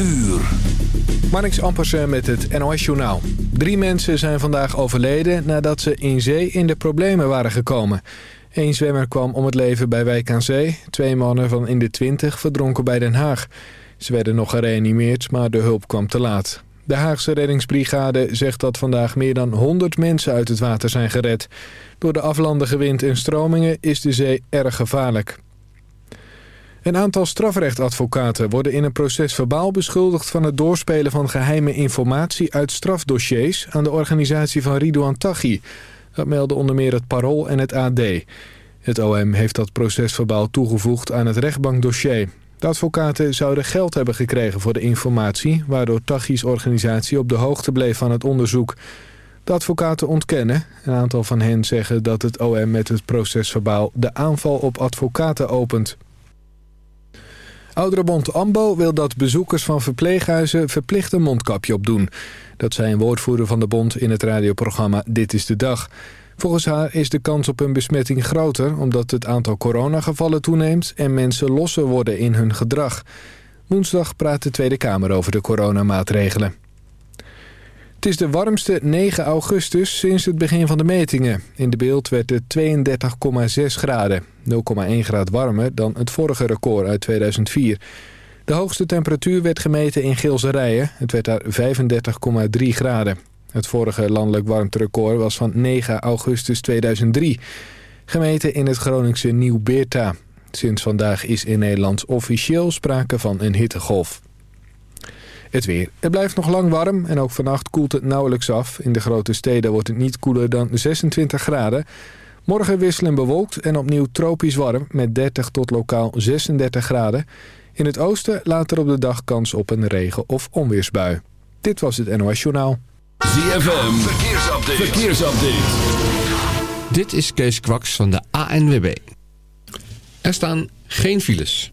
uur. Marnix Ampersen met het NOS-journaal. Drie mensen zijn vandaag overleden nadat ze in zee in de problemen waren gekomen. Eén zwemmer kwam om het leven bij Wijk aan Zee. Twee mannen van in de twintig verdronken bij Den Haag. Ze werden nog gereanimeerd, maar de hulp kwam te laat. De Haagse reddingsbrigade zegt dat vandaag meer dan 100 mensen uit het water zijn gered. Door de aflandige wind en stromingen is de zee erg gevaarlijk. Een aantal strafrechtadvocaten worden in een proces verbaal beschuldigd van het doorspelen van geheime informatie uit strafdossiers aan de organisatie van Ridouan Taghi. Dat melden onder meer het Parool en het AD. Het OM heeft dat procesverbaal toegevoegd aan het rechtbankdossier. De advocaten zouden geld hebben gekregen voor de informatie... waardoor Taghi's organisatie op de hoogte bleef van het onderzoek. De advocaten ontkennen. Een aantal van hen zeggen dat het OM met het procesverbaal... de aanval op advocaten opent. Ouderenbond AMBO wil dat bezoekers van verpleeghuizen verplicht een mondkapje opdoen. Dat zei een woordvoerder van de bond in het radioprogramma Dit is de Dag. Volgens haar is de kans op een besmetting groter... omdat het aantal coronagevallen toeneemt en mensen losser worden in hun gedrag. Woensdag praat de Tweede Kamer over de coronamaatregelen. Het is de warmste 9 augustus sinds het begin van de metingen. In de beeld werd het 32,6 graden, 0,1 graad warmer dan het vorige record uit 2004. De hoogste temperatuur werd gemeten in Geelserijen. Het werd daar 35,3 graden. Het vorige landelijk warmterecord was van 9 augustus 2003. Gemeten in het Groningse Nieuw-Beerta. Sinds vandaag is in Nederland officieel sprake van een hittegolf. Het weer. Het blijft nog lang warm en ook vannacht koelt het nauwelijks af. In de grote steden wordt het niet koeler dan 26 graden. Morgen wisselen bewolkt en opnieuw tropisch warm met 30 tot lokaal 36 graden. In het oosten later op de dag kans op een regen- of onweersbui. Dit was het NOS Journaal. ZFM, verkeersupdate. verkeersupdate. Dit is Kees Kwaks van de ANWB. Er staan geen files.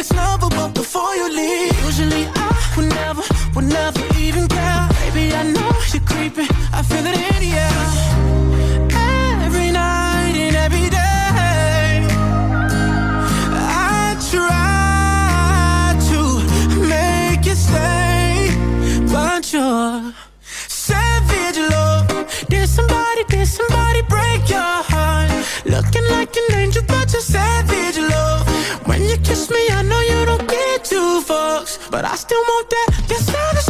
Ex-lover. But before you leave, usually I would never, would never even care. Baby, I know you're creeping, I feel it in the air. Every night and every day. I try to make you stay, but you're savage, love. Did somebody, did somebody break your heart? Looking like an angel, but you're savage, kiss me, I know you don't get two fucks, but I still want that. Your savage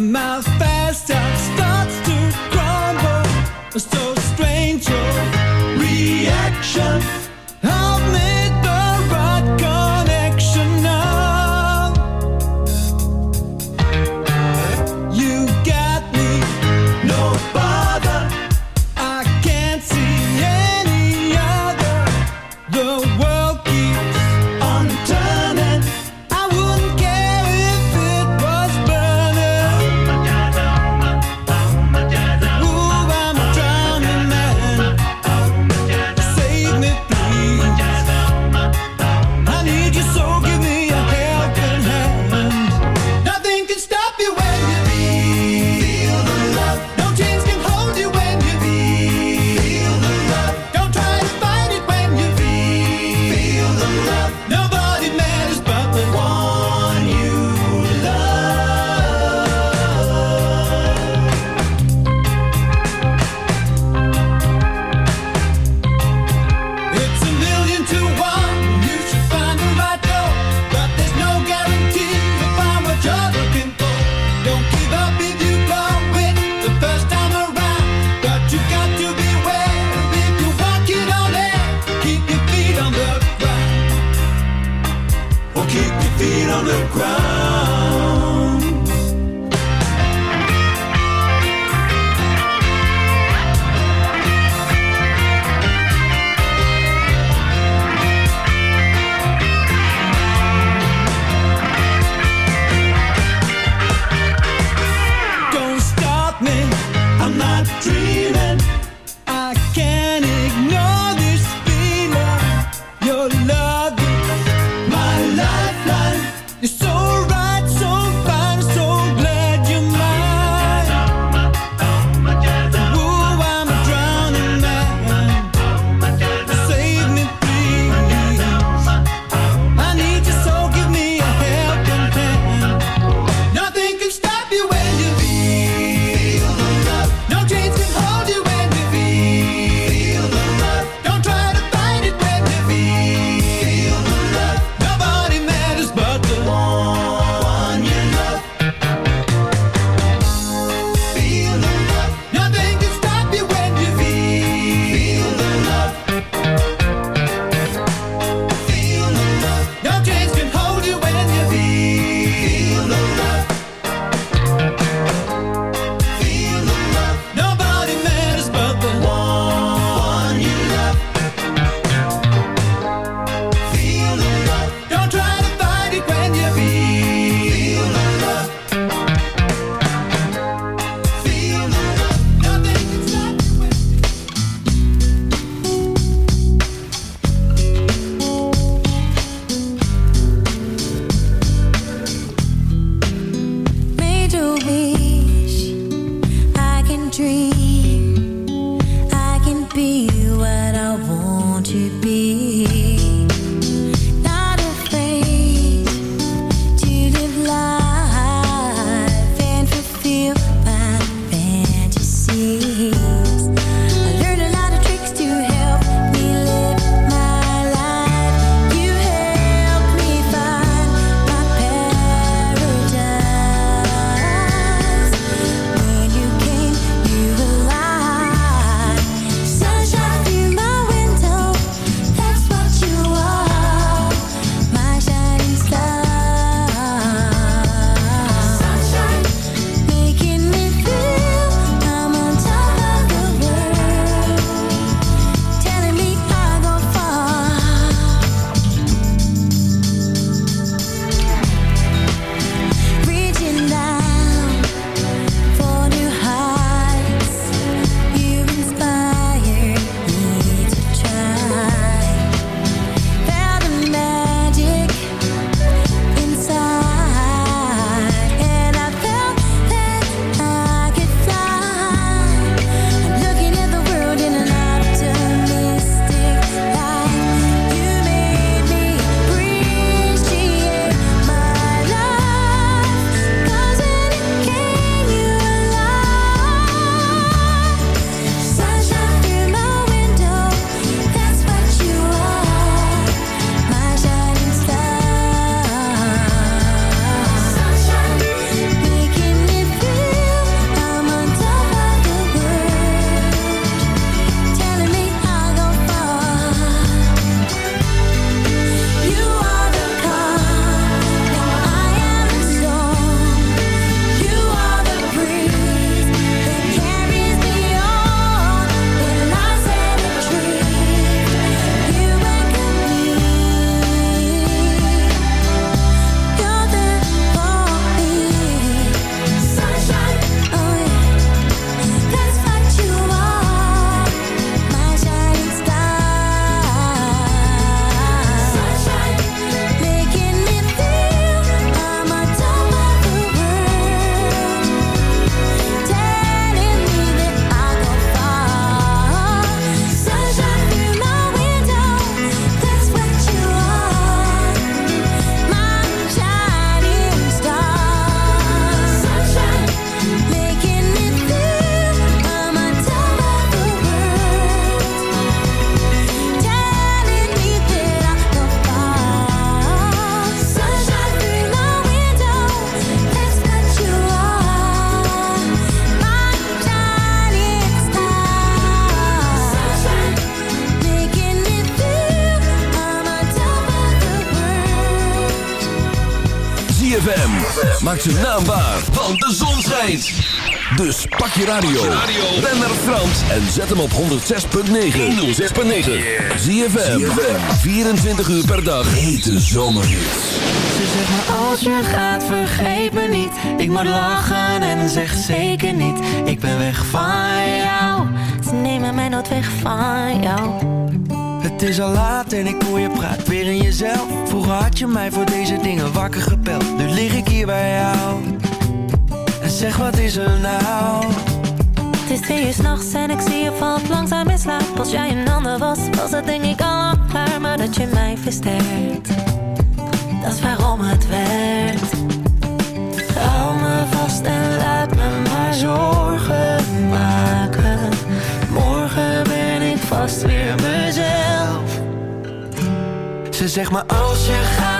Save me, je radio, ren naar Frans en zet hem op 106.9. 106.9. Zie je 24 uur per dag. Hete zomerhits. Ze zegt maar als je gaat vergeet me niet. Ik moet lachen en zeg zeker niet. Ik ben weg van jou. Ze nemen mij nooit weg van jou. Het is al laat en ik hoor je praat weer in jezelf. Vroeger had je mij voor deze dingen wakker gepeld Nu lig ik hier bij jou. En zeg wat is er nou Het is twee uur s'nachts en ik zie je valt langzaam in slaap. Als jij een ander was, was het denk ik al klaar. Maar dat je mij versterkt Dat is waarom het werkt. Hou me vast en laat me maar zorgen maken. Morgen ben ik vast weer mezelf. Ze zegt maar Als je gaat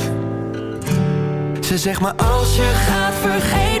Ze zegt maar Als je gaat vergeet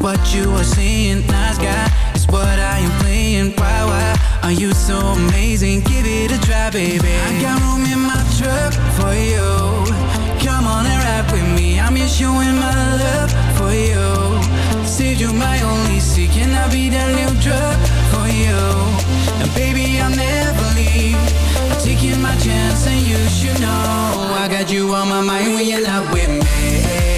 what you are saying. Nice guy, it's what I am playing. Why, why are you so amazing? Give it a try, baby. I got room in my truck for you. Come on and ride with me. I'm just showing my love for you. Said you my only seek, can I be that new drug for you? And baby, I'll never leave. I'm taking my chance, and you should know I got you on my mind when you're not with me.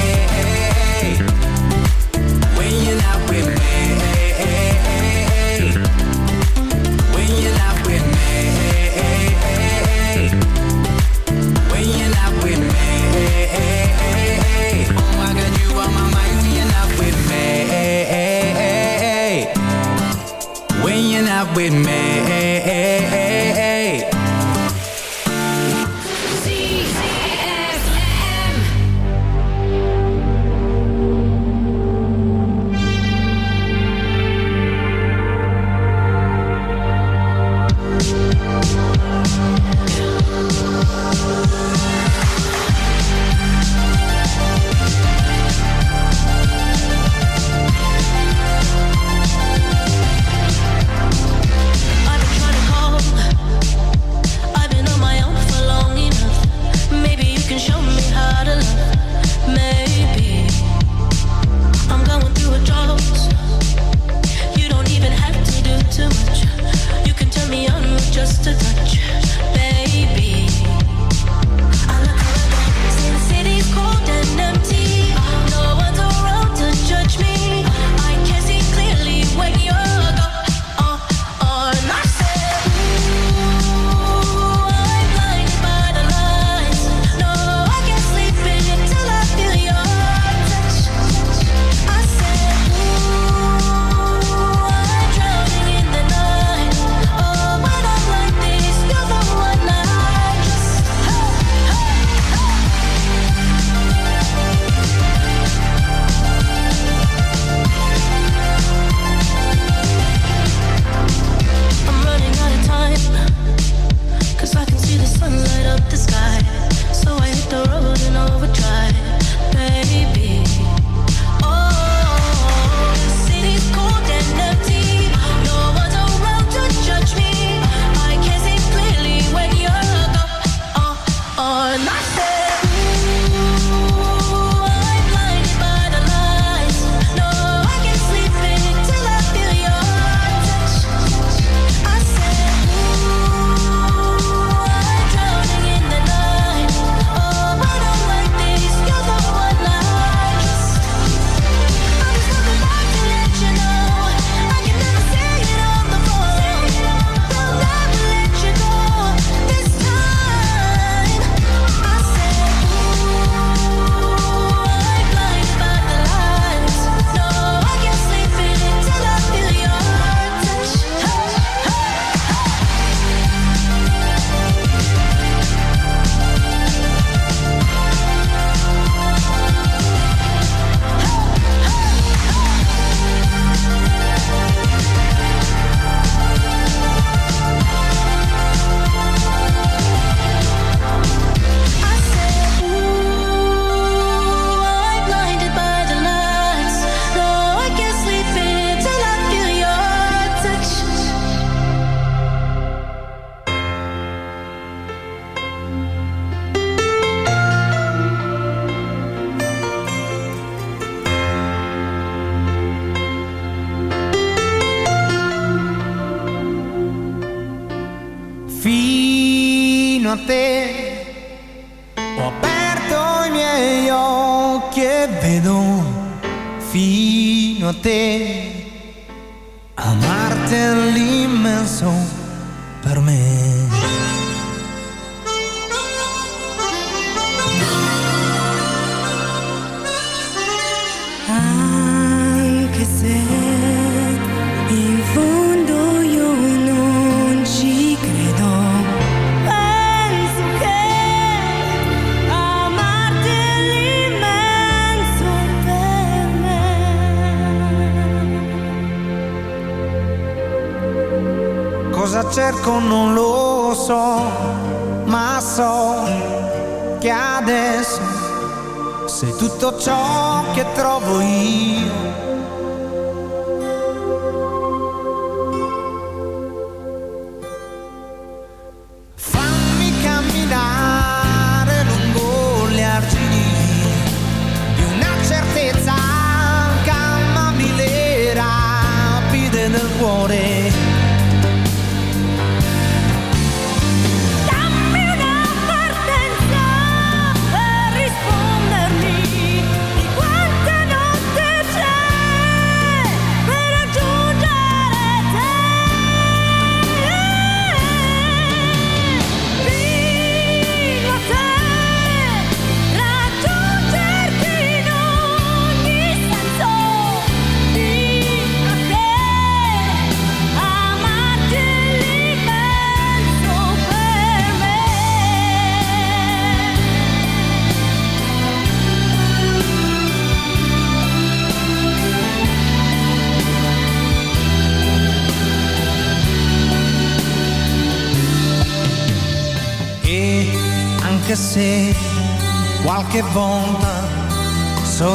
With me.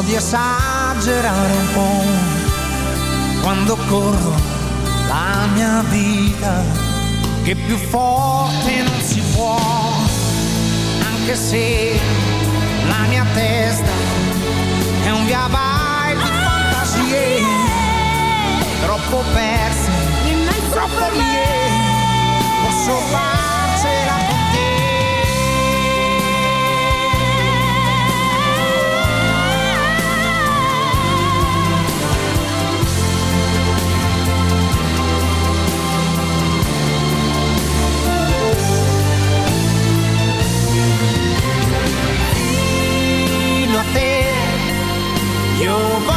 di esagerare un po' quando corro la mia vita che più forte non si può. Anche se la mia testa è un via vai di ah, fantasie. Troppo perse troppo mie posso farcela con nothing. You're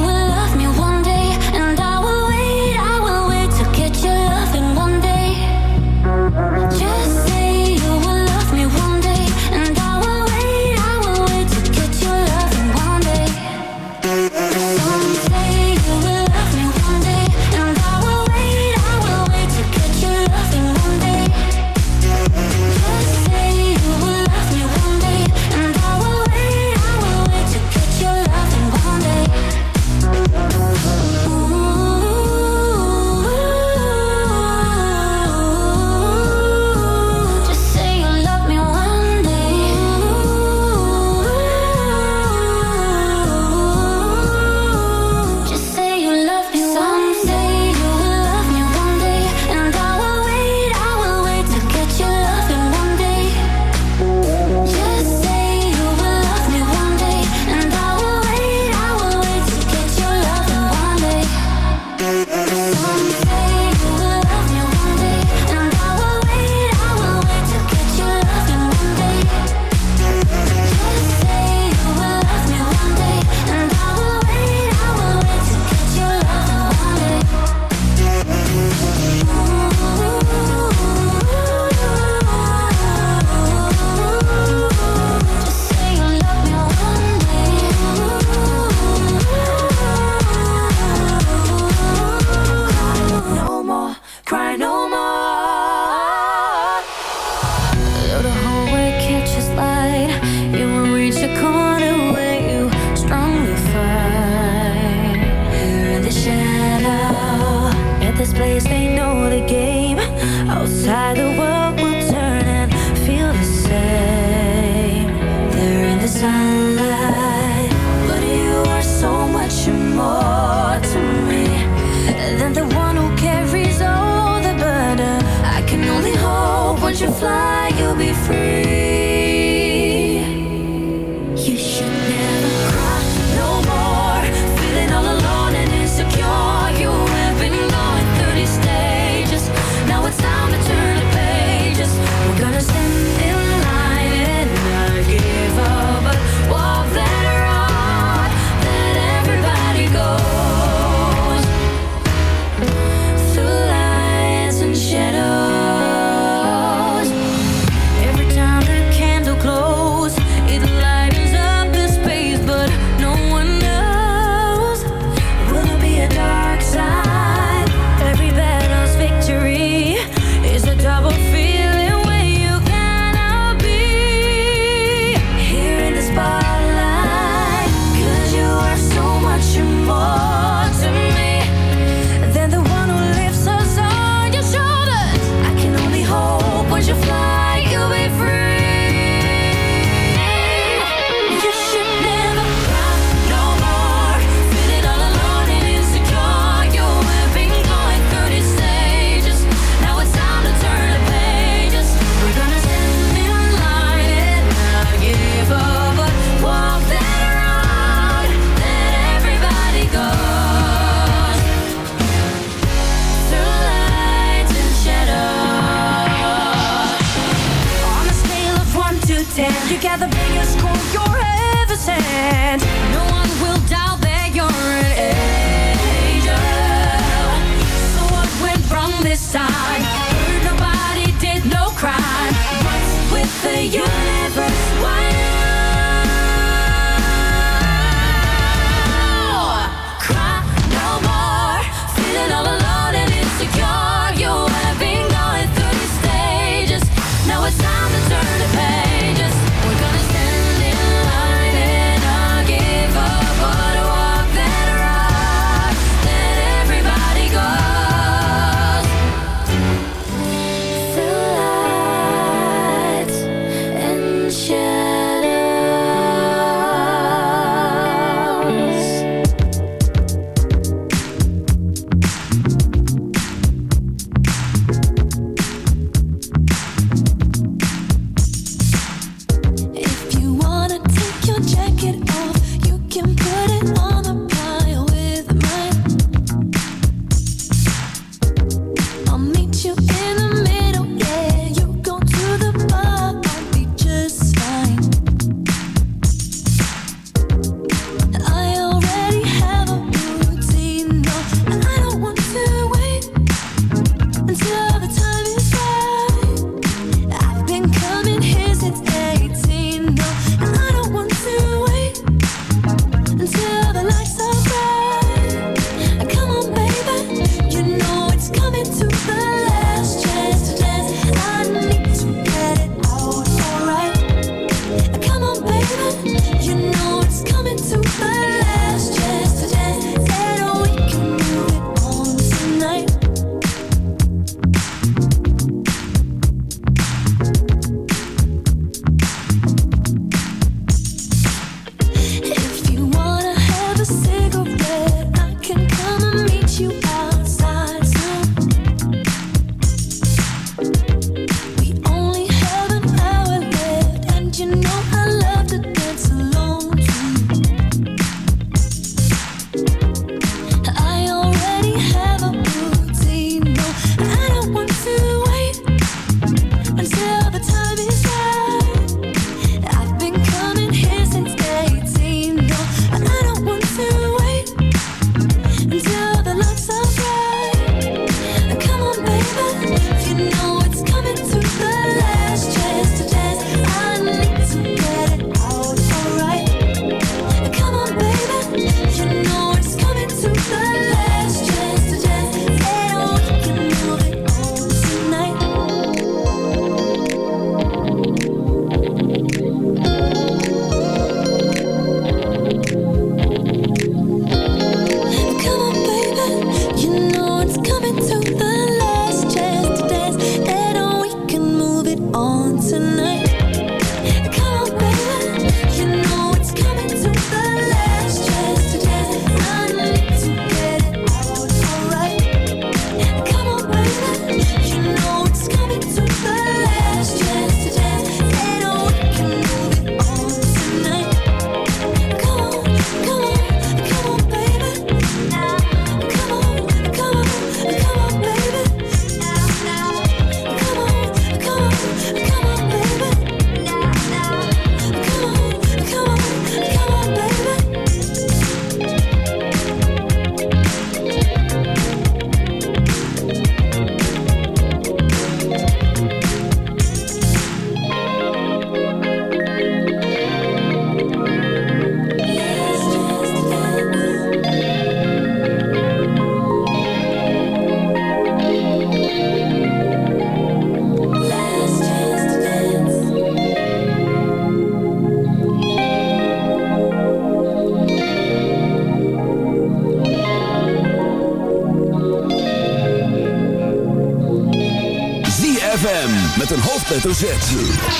hoofdletter Z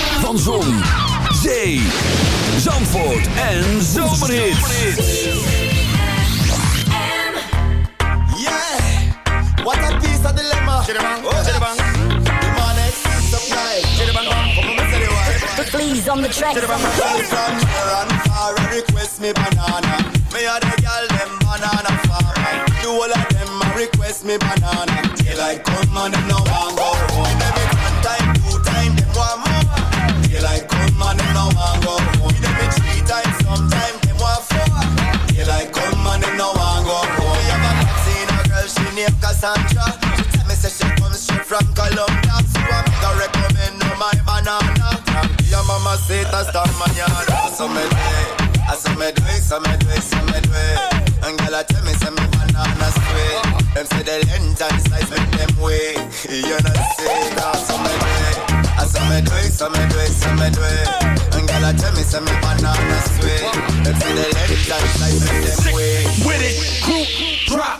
my yard. Me do it, I so me do me do me. And girl, I tell me, some me banana sweet. Them say the length and the size make them wait. You know I'm me me me tell me, banana sweet. The wait. With it, crew, drop.